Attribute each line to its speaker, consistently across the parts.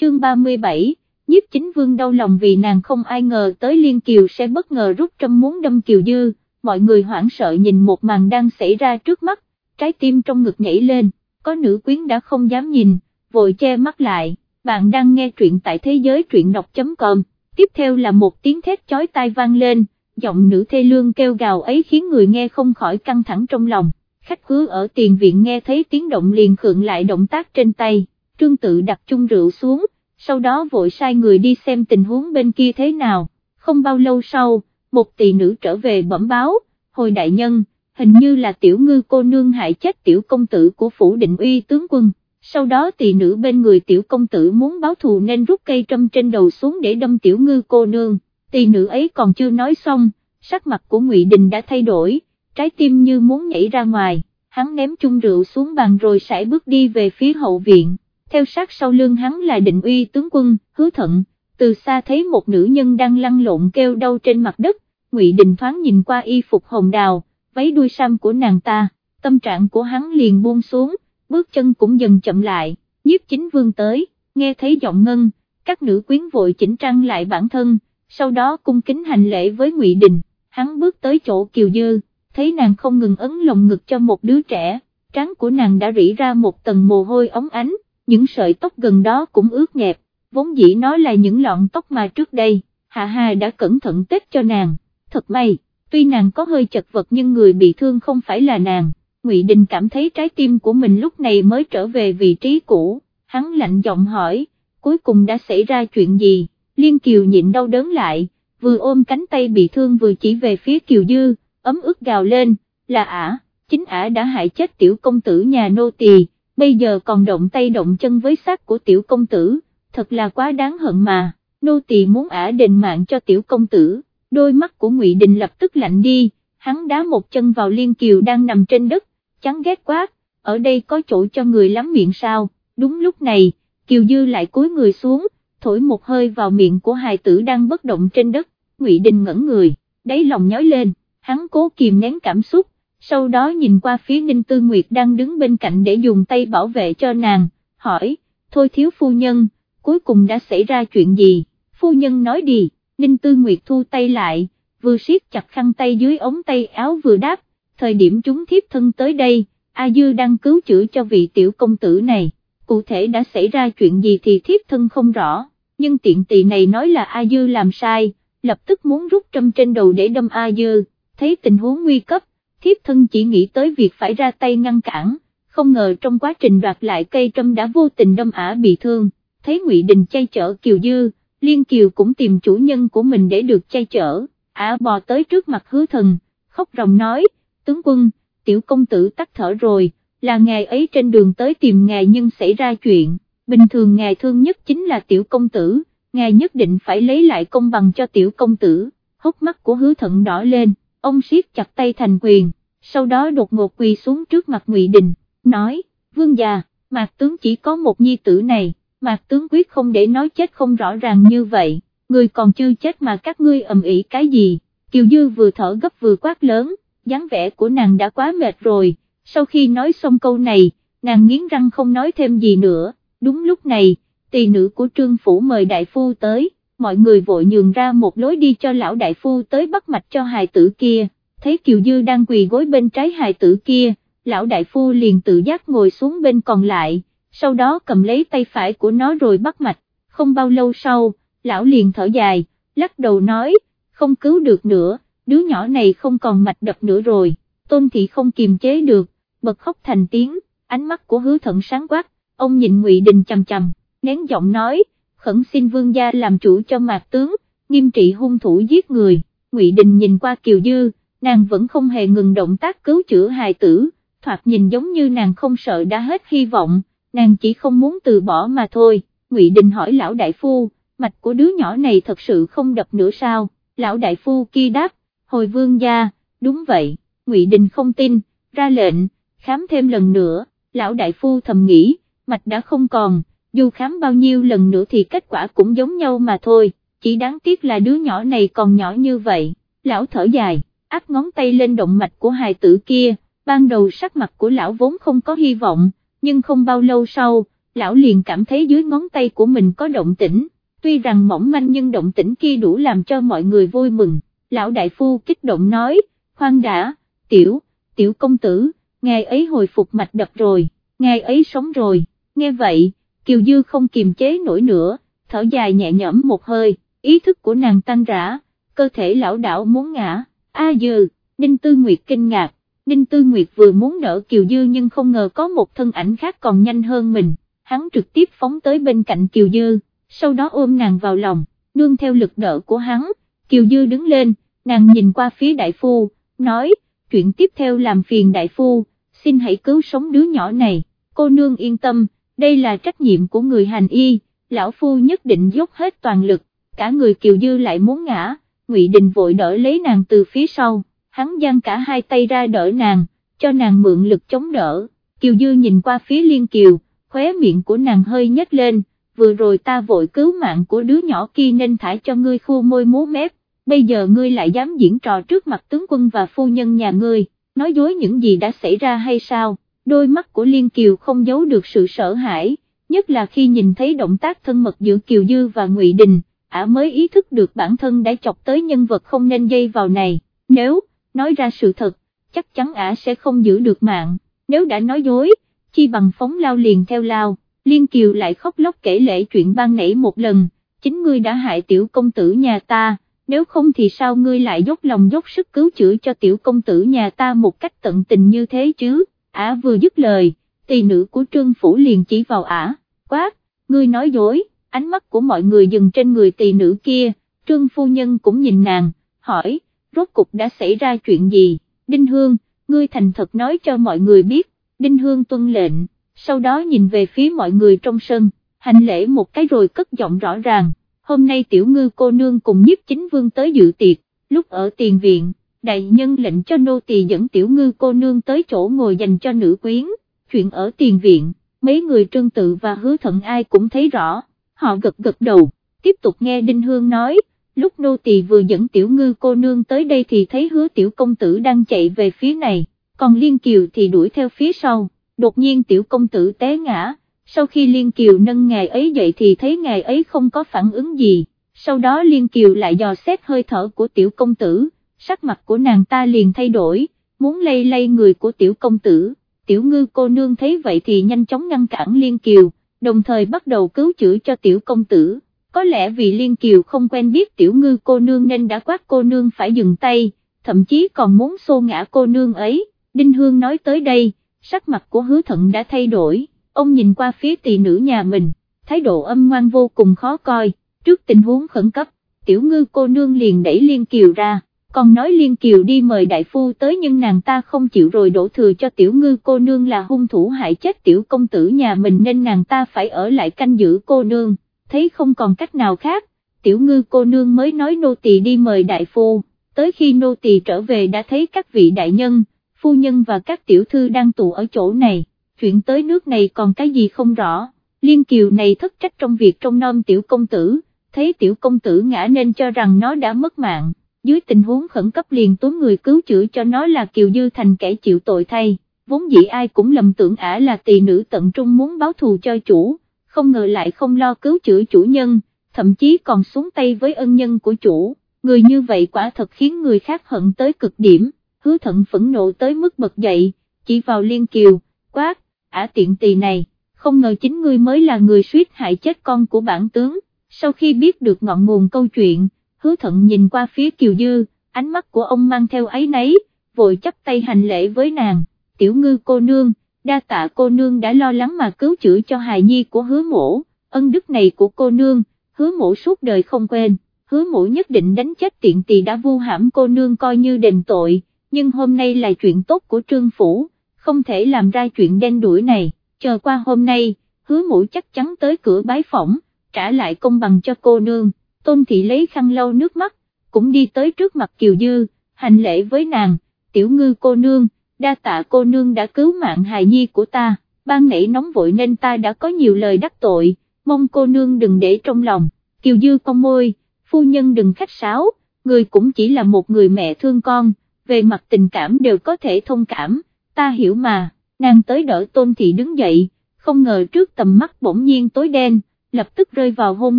Speaker 1: chương 37, nhiếp chính vương đau lòng vì nàng không ai ngờ tới Liên Kiều sẽ bất ngờ rút trâm muốn đâm Kiều Dư, mọi người hoảng sợ nhìn một màn đang xảy ra trước mắt, trái tim trong ngực nhảy lên, có nữ quyến đã không dám nhìn, vội che mắt lại, bạn đang nghe truyện tại thế giới truyện đọc.com, tiếp theo là một tiếng thét chói tai vang lên, giọng nữ thê lương kêu gào ấy khiến người nghe không khỏi căng thẳng trong lòng, khách cứ ở tiền viện nghe thấy tiếng động liền khượng lại động tác trên tay, trương tự đặt chung rượu xuống, sau đó vội sai người đi xem tình huống bên kia thế nào, không bao lâu sau, một tỳ nữ trở về bẩm báo, hồi đại nhân, hình như là tiểu ngư cô nương hại chết tiểu công tử của phủ định uy tướng quân, sau đó tỳ nữ bên người tiểu công tử muốn báo thù nên rút cây trâm trên đầu xuống để đâm tiểu ngư cô nương, tỳ nữ ấy còn chưa nói xong, sắc mặt của Ngụy Đình đã thay đổi, trái tim như muốn nhảy ra ngoài, hắn ném chung rượu xuống bàn rồi sải bước đi về phía hậu viện theo sát sau lưng hắn là định uy tướng quân, hứa thận, từ xa thấy một nữ nhân đang lăn lộn kêu đau trên mặt đất, Ngụy Đình thoáng nhìn qua y phục hồng đào, váy đuôi sam của nàng ta, tâm trạng của hắn liền buông xuống, bước chân cũng dần chậm lại, nhiếp chính vương tới, nghe thấy giọng ngân, các nữ quyến vội chỉnh trang lại bản thân, sau đó cung kính hành lễ với Ngụy Đình, hắn bước tới chỗ Kiều Dư, thấy nàng không ngừng ấn lồng ngực cho một đứa trẻ, trán của nàng đã rỉ ra một tầng mồ hôi ống ánh, những sợi tóc gần đó cũng ướt nhẹp, vốn dĩ nói là những lọn tóc mà trước đây, Hạ Hà đã cẩn thận tết cho nàng, thật may, tuy nàng có hơi chật vật nhưng người bị thương không phải là nàng, Ngụy Đình cảm thấy trái tim của mình lúc này mới trở về vị trí cũ, hắn lạnh giọng hỏi, cuối cùng đã xảy ra chuyện gì, Liên Kiều nhịn đau đớn lại, vừa ôm cánh tay bị thương vừa chỉ về phía Kiều Dư, ấm ức gào lên, là ả, chính ả đã hại chết tiểu công tử nhà nô tỳ bây giờ còn động tay động chân với xác của tiểu công tử, thật là quá đáng hận mà, nô tỳ muốn ả đền mạng cho tiểu công tử, đôi mắt của Ngụy Đình lập tức lạnh đi, hắn đá một chân vào liên kiều đang nằm trên đất, chán ghét quá, ở đây có chỗ cho người lắm miệng sao, đúng lúc này, Kiều Dư lại cúi người xuống, thổi một hơi vào miệng của hài tử đang bất động trên đất, Ngụy Đình ngẩn người, đáy lòng nhói lên, hắn cố kìm nén cảm xúc, sau đó nhìn qua phía Ninh Tư Nguyệt đang đứng bên cạnh để dùng tay bảo vệ cho nàng, hỏi, thôi thiếu phu nhân, cuối cùng đã xảy ra chuyện gì, phu nhân nói đi, Ninh Tư Nguyệt thu tay lại, vừa siết chặt khăn tay dưới ống tay áo vừa đáp, thời điểm chúng thiếp thân tới đây, A Dư đang cứu chữa cho vị tiểu công tử này, cụ thể đã xảy ra chuyện gì thì thiếp thân không rõ, nhưng tiện tỳ này nói là A Dư làm sai, lập tức muốn rút trâm trên đầu để đâm A Dư, thấy tình huống nguy cấp, thiếp thân chỉ nghĩ tới việc phải ra tay ngăn cản, không ngờ trong quá trình đoạt lại cây trâm đã vô tình đâm ả bị thương, thấy Ngụy Đình chay chở Kiều Dư, Liên Kiều cũng tìm chủ nhân của mình để được chay chở, ả bò tới trước mặt hứa thần, khóc ròng nói, tướng quân, tiểu công tử tắt thở rồi, là ngày ấy trên đường tới tìm ngài nhưng xảy ra chuyện, bình thường ngài thương nhất chính là tiểu công tử, ngài nhất định phải lấy lại công bằng cho tiểu công tử, hốc mắt của hứa thận đỏ lên ông siết chặt tay thành quyền, sau đó đột ngột quỳ xuống trước mặt Ngụy Đình, nói, vương già, mạc tướng chỉ có một nhi tử này, mạc tướng quyết không để nói chết không rõ ràng như vậy, người còn chưa chết mà các ngươi ầm ĩ cái gì, Kiều Dư vừa thở gấp vừa quát lớn, dáng vẻ của nàng đã quá mệt rồi, sau khi nói xong câu này, nàng nghiến răng không nói thêm gì nữa, đúng lúc này, tỳ nữ của trương phủ mời đại phu tới mọi người vội nhường ra một lối đi cho lão đại phu tới bắt mạch cho hài tử kia, thấy Kiều Dư đang quỳ gối bên trái hài tử kia, lão đại phu liền tự giác ngồi xuống bên còn lại, sau đó cầm lấy tay phải của nó rồi bắt mạch, không bao lâu sau, lão liền thở dài, lắc đầu nói, không cứu được nữa, đứa nhỏ này không còn mạch đập nữa rồi, tôn thị không kiềm chế được, bật khóc thành tiếng, ánh mắt của hứa thận sáng quát, ông nhìn ngụy Đình chầm chầm, nén giọng nói, khẩn xin vương gia làm chủ cho mạc tướng, nghiêm trị hung thủ giết người, Ngụy Đình nhìn qua Kiều Dư, nàng vẫn không hề ngừng động tác cứu chữa hài tử, thoạt nhìn giống như nàng không sợ đã hết hy vọng, nàng chỉ không muốn từ bỏ mà thôi, Ngụy Đình hỏi lão đại phu, mạch của đứa nhỏ này thật sự không đập nữa sao, lão đại phu kia đáp, hồi vương gia, đúng vậy, Ngụy Đình không tin, ra lệnh, khám thêm lần nữa, lão đại phu thầm nghĩ, mạch đã không còn, dù khám bao nhiêu lần nữa thì kết quả cũng giống nhau mà thôi, chỉ đáng tiếc là đứa nhỏ này còn nhỏ như vậy, lão thở dài, áp ngón tay lên động mạch của hài tử kia, ban đầu sắc mặt của lão vốn không có hy vọng, nhưng không bao lâu sau, lão liền cảm thấy dưới ngón tay của mình có động tĩnh, tuy rằng mỏng manh nhưng động tĩnh kia đủ làm cho mọi người vui mừng, lão đại phu kích động nói, khoan đã, tiểu, tiểu công tử, ngài ấy hồi phục mạch đập rồi, ngài ấy sống rồi, nghe vậy, Kiều Dư không kiềm chế nổi nữa, thở dài nhẹ nhõm một hơi, ý thức của nàng tan rã, cơ thể lão đảo muốn ngã, a dư, Ninh Tư Nguyệt kinh ngạc, Ninh Tư Nguyệt vừa muốn đỡ Kiều Dư nhưng không ngờ có một thân ảnh khác còn nhanh hơn mình, hắn trực tiếp phóng tới bên cạnh Kiều Dư, sau đó ôm nàng vào lòng, nương theo lực đỡ của hắn, Kiều Dư đứng lên, nàng nhìn qua phía đại phu, nói, chuyện tiếp theo làm phiền đại phu, xin hãy cứu sống đứa nhỏ này, cô nương yên tâm, đây là trách nhiệm của người hành y, lão phu nhất định dốc hết toàn lực, cả người Kiều Dư lại muốn ngã, Ngụy Đình vội đỡ lấy nàng từ phía sau, hắn giang cả hai tay ra đỡ nàng, cho nàng mượn lực chống đỡ, Kiều Dư nhìn qua phía Liên Kiều, khóe miệng của nàng hơi nhếch lên, vừa rồi ta vội cứu mạng của đứa nhỏ kia nên thả cho ngươi khu môi múa mép, bây giờ ngươi lại dám diễn trò trước mặt tướng quân và phu nhân nhà ngươi, nói dối những gì đã xảy ra hay sao, đôi mắt của Liên Kiều không giấu được sự sợ hãi, nhất là khi nhìn thấy động tác thân mật giữa Kiều Dư và Ngụy Đình, ả mới ý thức được bản thân đã chọc tới nhân vật không nên dây vào này, nếu, nói ra sự thật, chắc chắn ả sẽ không giữ được mạng, nếu đã nói dối, chi bằng phóng lao liền theo lao, Liên Kiều lại khóc lóc kể lễ chuyện ban nãy một lần, chính ngươi đã hại tiểu công tử nhà ta, nếu không thì sao ngươi lại dốc lòng dốc sức cứu chữa cho tiểu công tử nhà ta một cách tận tình như thế chứ, ả vừa dứt lời, tỳ nữ của trương phủ liền chỉ vào ả, quát, ngươi nói dối, ánh mắt của mọi người dừng trên người tỳ nữ kia, trương phu nhân cũng nhìn nàng, hỏi, rốt cục đã xảy ra chuyện gì, Đinh Hương, ngươi thành thật nói cho mọi người biết, Đinh Hương tuân lệnh, sau đó nhìn về phía mọi người trong sân, hành lễ một cái rồi cất giọng rõ ràng, hôm nay tiểu ngư cô nương cùng nhiếp chính vương tới dự tiệc, lúc ở tiền viện, đại nhân lệnh cho nô tỳ dẫn tiểu ngư cô nương tới chỗ ngồi dành cho nữ quyến, chuyện ở tiền viện, mấy người trương tự và hứa thận ai cũng thấy rõ, họ gật gật đầu, tiếp tục nghe Đinh Hương nói, lúc nô tỳ vừa dẫn tiểu ngư cô nương tới đây thì thấy hứa tiểu công tử đang chạy về phía này, còn Liên Kiều thì đuổi theo phía sau, đột nhiên tiểu công tử té ngã, sau khi Liên Kiều nâng ngài ấy dậy thì thấy ngài ấy không có phản ứng gì, sau đó Liên Kiều lại dò xét hơi thở của tiểu công tử, sắc mặt của nàng ta liền thay đổi, muốn lây lây người của tiểu công tử, tiểu ngư cô nương thấy vậy thì nhanh chóng ngăn cản Liên Kiều, đồng thời bắt đầu cứu chữa cho tiểu công tử. Có lẽ vì Liên Kiều không quen biết tiểu ngư cô nương nên đã quát cô nương phải dừng tay, thậm chí còn muốn xô ngã cô nương ấy, Đinh Hương nói tới đây, sắc mặt của hứa thận đã thay đổi, ông nhìn qua phía tỳ nữ nhà mình, thái độ âm ngoan vô cùng khó coi, trước tình huống khẩn cấp, tiểu ngư cô nương liền đẩy Liên Kiều ra, còn nói Liên Kiều đi mời đại phu tới nhưng nàng ta không chịu rồi đổ thừa cho tiểu ngư cô nương là hung thủ hại chết tiểu công tử nhà mình nên nàng ta phải ở lại canh giữ cô nương. Thấy không còn cách nào khác, tiểu ngư cô nương mới nói nô tỳ đi mời đại phu, tới khi nô tỳ trở về đã thấy các vị đại nhân, phu nhân và các tiểu thư đang tụ ở chỗ này, chuyện tới nước này còn cái gì không rõ, liên kiều này thất trách trong việc trông nom tiểu công tử, thấy tiểu công tử ngã nên cho rằng nó đã mất mạng, dưới tình huống khẩn cấp liền tốn người cứu chữa cho nó là kiều dư thành kẻ chịu tội thay, vốn dĩ ai cũng lầm tưởng ả là tỳ nữ tận trung muốn báo thù cho chủ không ngờ lại không lo cứu chữa chủ nhân, thậm chí còn xuống tay với ân nhân của chủ, người như vậy quả thật khiến người khác hận tới cực điểm, hứa thận phẫn nộ tới mức bật dậy, chỉ vào liên kiều, quát, ả tiện tỳ này, không ngờ chính ngươi mới là người suýt hại chết con của bản tướng, sau khi biết được ngọn nguồn câu chuyện, hứa thận nhìn qua phía kiều dư, ánh mắt của ông mang theo ấy nấy, vội chấp tay hành lễ với nàng, tiểu ngư cô nương, đa tạ cô nương đã lo lắng mà cứu chữa cho hài nhi của hứa mổ, ân đức này của cô nương, hứa mổ suốt đời không quên, hứa mổ nhất định đánh chết tiện tỳ đã vu hãm cô nương coi như đền tội, nhưng hôm nay là chuyện tốt của trương phủ, không thể làm ra chuyện đen đuổi này, chờ qua hôm nay, hứa mổ chắc chắn tới cửa bái phỏng, trả lại công bằng cho cô nương, tôn thị lấy khăn lau nước mắt, cũng đi tới trước mặt Kiều Dư, hành lễ với nàng, tiểu ngư cô nương, đa tạ cô nương đã cứu mạng hài nhi của ta, ban nãy nóng vội nên ta đã có nhiều lời đắc tội, mong cô nương đừng để trong lòng, kiều dư con môi, phu nhân đừng khách sáo, người cũng chỉ là một người mẹ thương con, về mặt tình cảm đều có thể thông cảm, ta hiểu mà, nàng tới đỡ tôn thị đứng dậy, không ngờ trước tầm mắt bỗng nhiên tối đen, lập tức rơi vào hôn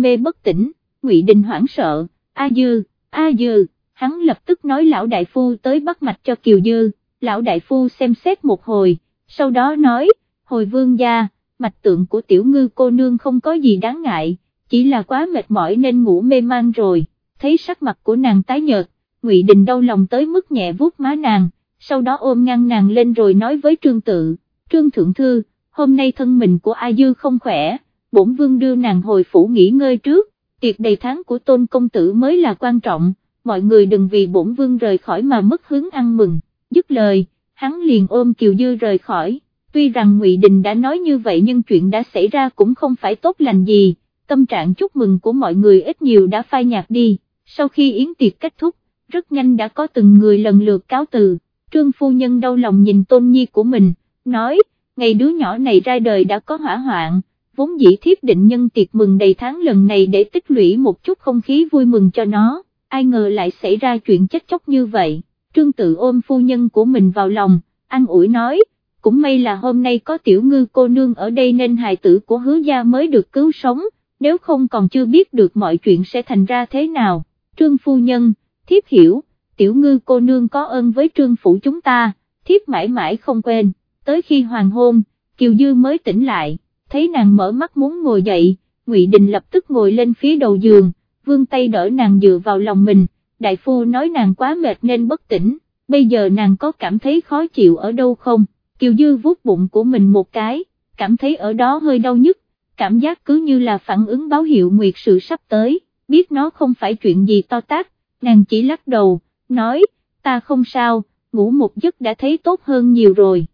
Speaker 1: mê bất tỉnh, Ngụy Đình hoảng sợ, A Dư, A Dư, hắn lập tức nói lão đại phu tới bắt mạch cho Kiều Dư, lão đại phu xem xét một hồi, sau đó nói, hồi vương gia, mạch tượng của tiểu ngư cô nương không có gì đáng ngại, chỉ là quá mệt mỏi nên ngủ mê man rồi, thấy sắc mặt của nàng tái nhợt, Ngụy Đình đau lòng tới mức nhẹ vuốt má nàng, sau đó ôm ngăn nàng lên rồi nói với Trương Tự, Trương Thượng Thư, hôm nay thân mình của A Dư không khỏe, bổn vương đưa nàng hồi phủ nghỉ ngơi trước, tiệc đầy tháng của tôn công tử mới là quan trọng, mọi người đừng vì bổn vương rời khỏi mà mất hứng ăn mừng, dứt lời, hắn liền ôm Kiều Dư rời khỏi, tuy rằng Ngụy Đình đã nói như vậy nhưng chuyện đã xảy ra cũng không phải tốt lành gì, tâm trạng chúc mừng của mọi người ít nhiều đã phai nhạt đi, sau khi yến tiệc kết thúc, rất nhanh đã có từng người lần lượt cáo từ, trương phu nhân đau lòng nhìn tôn nhi của mình, nói, ngày đứa nhỏ này ra đời đã có hỏa hoạn, vốn dĩ thiếp định nhân tiệc mừng đầy tháng lần này để tích lũy một chút không khí vui mừng cho nó, ai ngờ lại xảy ra chuyện chết chóc như vậy, trương tự ôm phu nhân của mình vào lòng, an ủi nói, cũng may là hôm nay có tiểu ngư cô nương ở đây nên hài tử của hứa gia mới được cứu sống, nếu không còn chưa biết được mọi chuyện sẽ thành ra thế nào, trương phu nhân, thiếp hiểu, tiểu ngư cô nương có ơn với trương phủ chúng ta, thiếp mãi mãi không quên, tới khi hoàng hôn, Kiều Dư mới tỉnh lại, thấy nàng mở mắt muốn ngồi dậy, Ngụy Đình lập tức ngồi lên phía đầu giường, vương tay đỡ nàng dựa vào lòng mình, đại phu nói nàng quá mệt nên bất tỉnh, bây giờ nàng có cảm thấy khó chịu ở đâu không, Kiều Dư vuốt bụng của mình một cái, cảm thấy ở đó hơi đau nhức, cảm giác cứ như là phản ứng báo hiệu nguyệt sự sắp tới, biết nó không phải chuyện gì to tát, nàng chỉ lắc đầu, nói, ta không sao, ngủ một giấc đã thấy tốt hơn nhiều rồi.